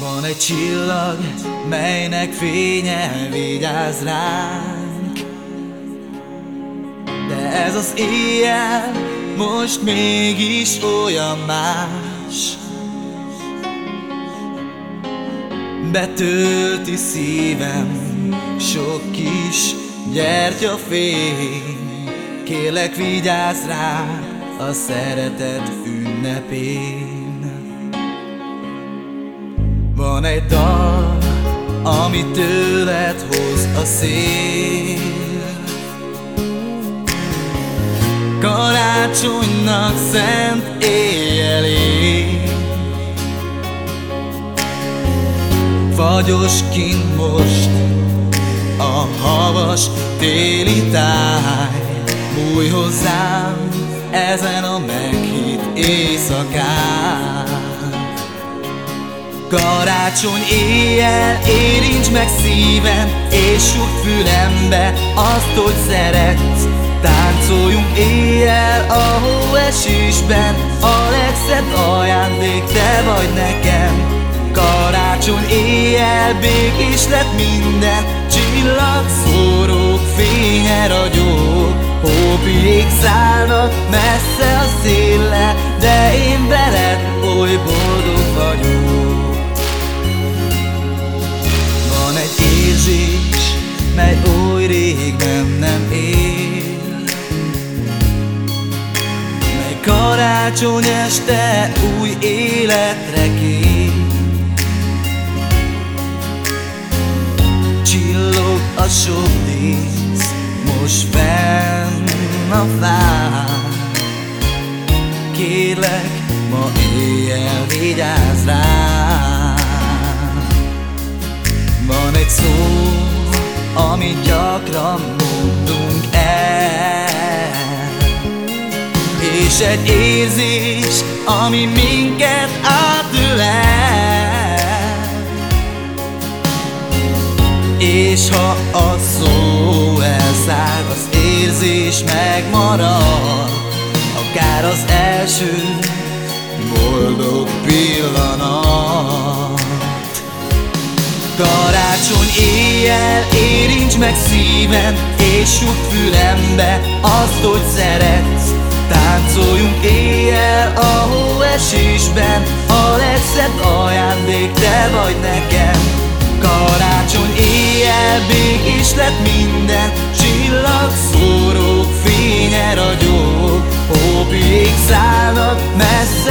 Van egy csillag, melynek fénye vigyáz ránk. De ez az éjjel most mégis olyan más. Betölti szívem sok kis gyertyafény Kérlek vigyázz rá a szeretet ünnepén van egy dal, ami tőled hoz a szél. Karácsonynak szent éjjelé. Fagyos kint most a havas téli táj. Bújj hozzám ezen a meghitt éjszakán Karácsony éjjel érints meg szívem És suk fülembe azt, hogy szeretsz. Táncoljunk éjjel a hóesésben A legszebb ajándék te vagy nekem. Karácsony éjjel békés lett minden Csillag szórók, fénye ragyog. Hópiék szállnak messze karácsony este új életre kér. Csillog a sok dísz, most fenn a fán Kérlek, ma éjjel vigyázz rám van egy szó, amit gyakran És egy érzés, ami minket átölel És ha a szó elszáll, az érzés megmarad Akár az első boldog pillanat. Karácsony éjjel érints meg szívem És suk fülembe azt, hogy szeretsz Táncoljunk éjjel a hóesésben A legszebb ajándék te vagy nekem. Karácsony éjjel békés lett minden Csillag szórók, fénye ragyog. Hópiék szállnak messze